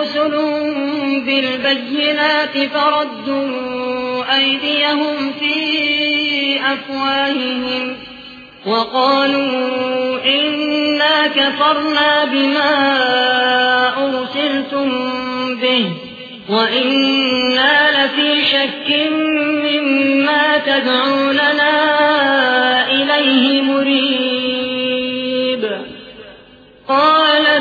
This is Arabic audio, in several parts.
رُسُلٌ بِالْبَيِّنَاتِ فَرَدُّوا أَيْدِيَهُمْ فِي أَفْوَاهِهِمْ وَقَالُوا إِنَّا كَفَرْنَا بِمَا أُرْسِلْتُم بِهِ وَإِنَّا لَفِي شَكٍّ مِّمَّا تَدْعُونَنَا إِلَيْهِ مُرِيبٍ.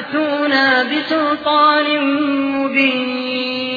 تَأْتُونَا بسلطان مبين.